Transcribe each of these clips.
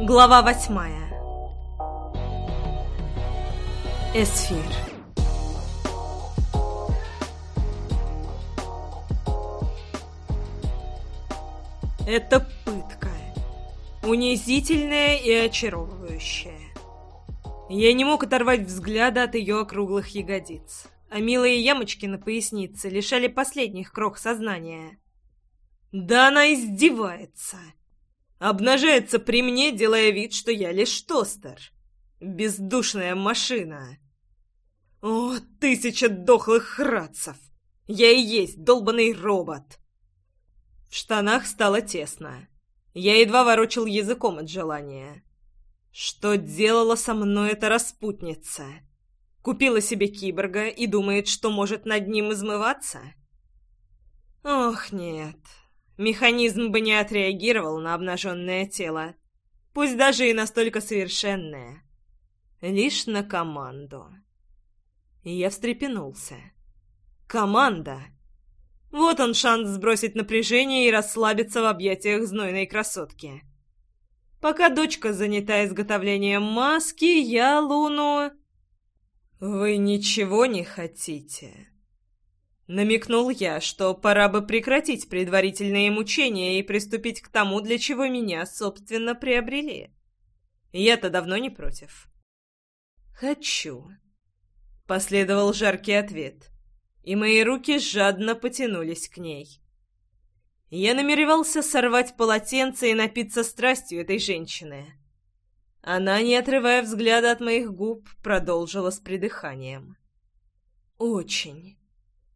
Глава восьмая Эсфир Это пытка. Унизительная и очаровывающая. Я не мог оторвать взгляда от ее округлых ягодиц, а милые ямочки на пояснице лишали последних крох сознания. Да она издевается. Обнажается при мне, делая вид, что я лишь тостер. Бездушная машина. О, тысяча дохлых храдцев! Я и есть долбанный робот. В штанах стало тесно. Я едва ворочил языком от желания. Что делала со мной эта распутница? Купила себе киборга и думает, что может над ним измываться? Ох, нет. Механизм бы не отреагировал на обнаженное тело, пусть даже и настолько совершенное. Лишь на команду. Я встрепенулся. Команда! Вот он шанс сбросить напряжение и расслабиться в объятиях знойной красотки. Пока дочка занята изготовлением маски, я Луну... «Вы ничего не хотите?» Намекнул я, что пора бы прекратить предварительные мучения и приступить к тому, для чего меня, собственно, приобрели. Я-то давно не против. «Хочу», — последовал жаркий ответ, и мои руки жадно потянулись к ней. Я намеревался сорвать полотенце и напиться страстью этой женщины. Она, не отрывая взгляда от моих губ, продолжила с придыханием. «Очень».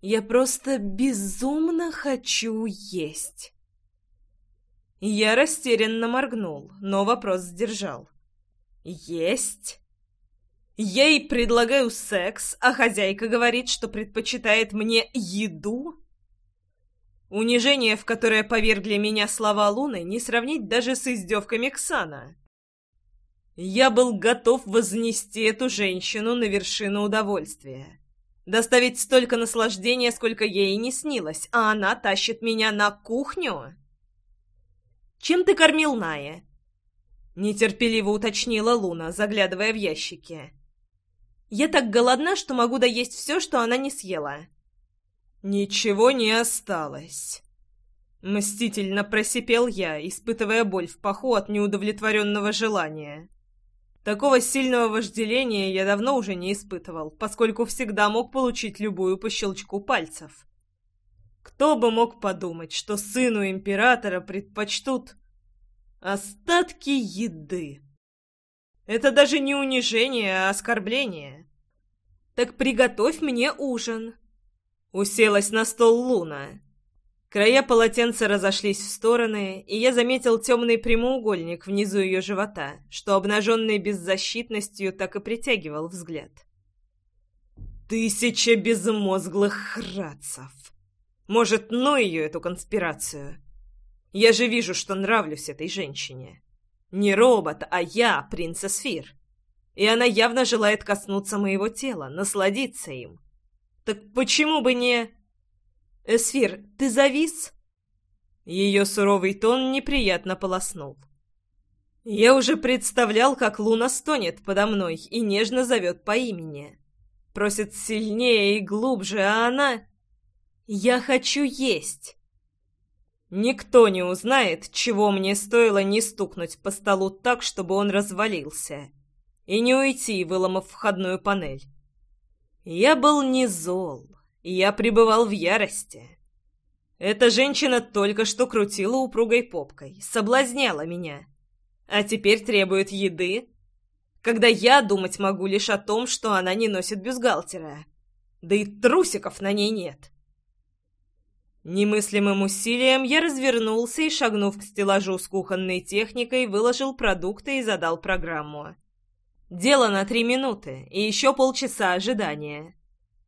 Я просто безумно хочу есть. Я растерянно моргнул, но вопрос сдержал. Есть? Я ей предлагаю секс, а хозяйка говорит, что предпочитает мне еду? Унижение, в которое повергли меня слова Луны, не сравнить даже с издевками Ксана. Я был готов вознести эту женщину на вершину удовольствия. Доставить столько наслаждения, сколько ей не снилось, а она тащит меня на кухню? «Чем ты кормил Ная?» Нетерпеливо уточнила Луна, заглядывая в ящики. «Я так голодна, что могу доесть все, что она не съела». «Ничего не осталось». Мстительно просипел я, испытывая боль в паху от неудовлетворенного желания. Такого сильного вожделения я давно уже не испытывал, поскольку всегда мог получить любую по щелчку пальцев. Кто бы мог подумать, что сыну императора предпочтут остатки еды. Это даже не унижение, а оскорбление. Так приготовь мне ужин. Уселась на стол Луна. Края полотенца разошлись в стороны, и я заметил темный прямоугольник внизу ее живота, что обнаженной беззащитностью так и притягивал взгляд. «Тысяча безмозглых храдцев! Может, ну ее, эту конспирацию? Я же вижу, что нравлюсь этой женщине. Не робот, а я, принц Эсфир. И она явно желает коснуться моего тела, насладиться им. Так почему бы не...» «Эсфир, ты завис?» Ее суровый тон неприятно полоснул. Я уже представлял, как Луна стонет подо мной и нежно зовет по имени. Просит сильнее и глубже, а она... «Я хочу есть!» Никто не узнает, чего мне стоило не стукнуть по столу так, чтобы он развалился, и не уйти, выломав входную панель. Я был не зол, я пребывал в ярости. Эта женщина только что крутила упругой попкой, соблазняла меня. А теперь требует еды, когда я думать могу лишь о том, что она не носит бюстгальтера. Да и трусиков на ней нет. Немыслимым усилием я развернулся и, шагнув к стеллажу с кухонной техникой, выложил продукты и задал программу. Дело на три минуты и еще полчаса ожидания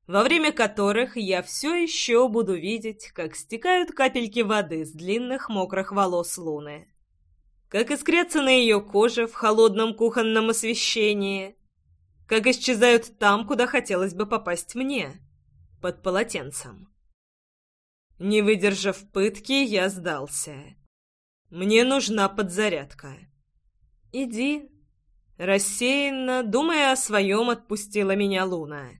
во время которых я все еще буду видеть, как стекают капельки воды с длинных мокрых волос Луны, как искрятся на ее коже в холодном кухонном освещении, как исчезают там, куда хотелось бы попасть мне, под полотенцем. Не выдержав пытки, я сдался. Мне нужна подзарядка. иди». Рассеянно, думая о своем, отпустила меня Луна.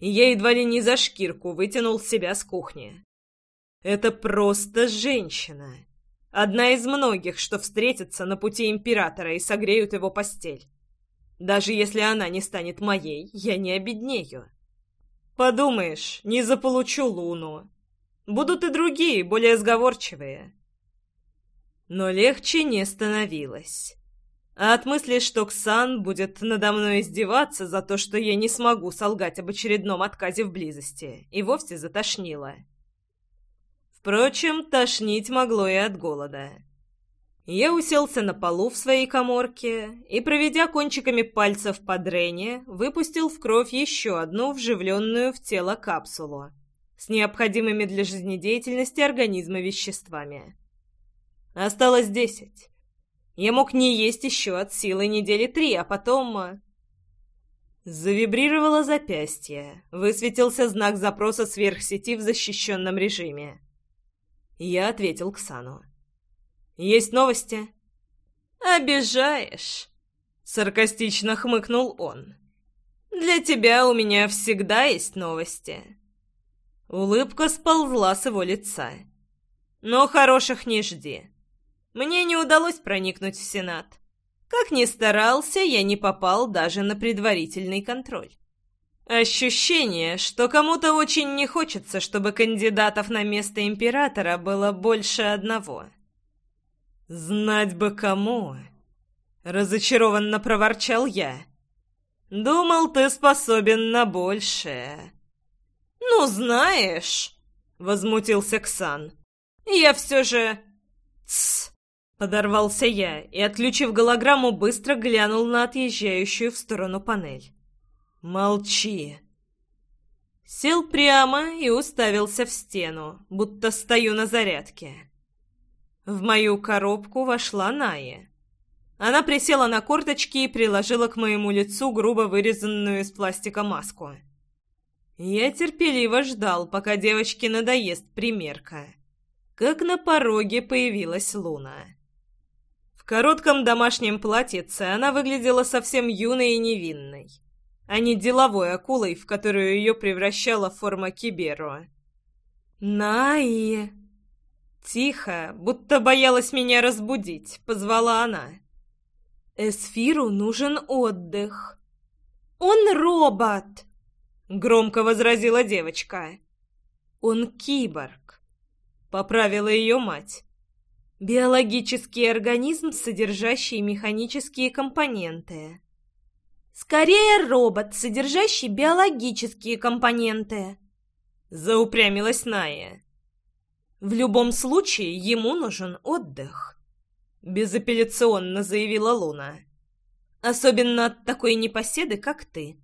И я едва ли не за шкирку вытянул себя с кухни. Это просто женщина. Одна из многих, что встретятся на пути императора и согреют его постель. Даже если она не станет моей, я не обеднею. Подумаешь, не заполучу Луну. Будут и другие, более сговорчивые. Но легче не становилось. А от мысли, что Ксан будет надо мной издеваться за то, что я не смогу солгать об очередном отказе в близости, и вовсе затошнило. Впрочем, тошнить могло и от голода. Я уселся на полу в своей коморке и, проведя кончиками пальцев по дрене, выпустил в кровь еще одну вживленную в тело капсулу с необходимыми для жизнедеятельности организма веществами. Осталось десять. Я мог не есть еще от силы недели три, а потом... А, завибрировало запястье, высветился знак запроса сверхсети в защищенном режиме. Я ответил Ксану. Есть новости?» «Обижаешь!» — саркастично хмыкнул он. «Для тебя у меня всегда есть новости». Улыбка сползла с его лица. «Но хороших не жди. Мне не удалось проникнуть в Сенат. Как ни старался, я не попал даже на предварительный контроль. Ощущение, что кому-то очень не хочется, чтобы кандидатов на место императора было больше одного». «Знать бы кому!» — разочарованно проворчал я. «Думал, ты способен на большее». «Ну, знаешь...» — возмутился Ксан. «Я все же...» «Тсс!» — подорвался я и, отключив голограмму, быстро глянул на отъезжающую в сторону панель. «Молчи!» Сел прямо и уставился в стену, будто стою на зарядке. В мою коробку вошла Ная. Она присела на корточки и приложила к моему лицу грубо вырезанную из пластика маску. Я терпеливо ждал, пока девочке надоест примерка. Как на пороге появилась Луна. Коротком домашнем платьице она выглядела совсем юной и невинной, а не деловой акулой, в которую ее превращала форма Киберу. «Наи!» Тихо, будто боялась меня разбудить, позвала она. Эсфиру нужен отдых. Он робот, громко возразила девочка. Он киборг, поправила ее мать. Биологический организм, содержащий механические компоненты. Скорее робот, содержащий биологические компоненты. Заупрямилась Ная. В любом случае, ему нужен отдых. Безапелляционно заявила Луна. Особенно от такой непоседы, как ты.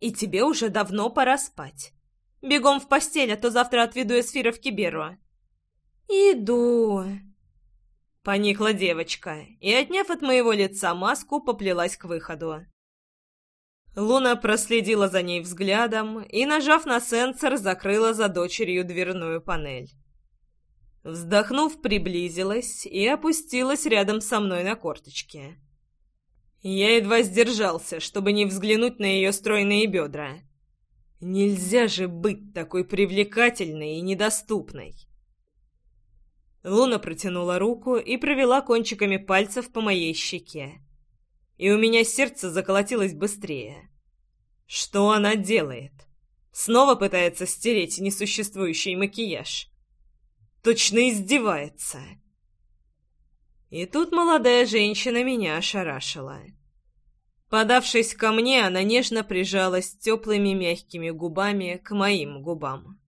И тебе уже давно пора спать. Бегом в постель, а то завтра отведу Эсфира в Киберу. Иду. Поникла девочка и, отняв от моего лица маску, поплелась к выходу. Луна проследила за ней взглядом и, нажав на сенсор, закрыла за дочерью дверную панель. Вздохнув, приблизилась и опустилась рядом со мной на корточки. Я едва сдержался, чтобы не взглянуть на ее стройные бедра. Нельзя же быть такой привлекательной и недоступной. Луна протянула руку и провела кончиками пальцев по моей щеке. И у меня сердце заколотилось быстрее. Что она делает? Снова пытается стереть несуществующий макияж. Точно издевается. И тут молодая женщина меня ошарашила. Подавшись ко мне, она нежно прижалась теплыми мягкими губами к моим губам.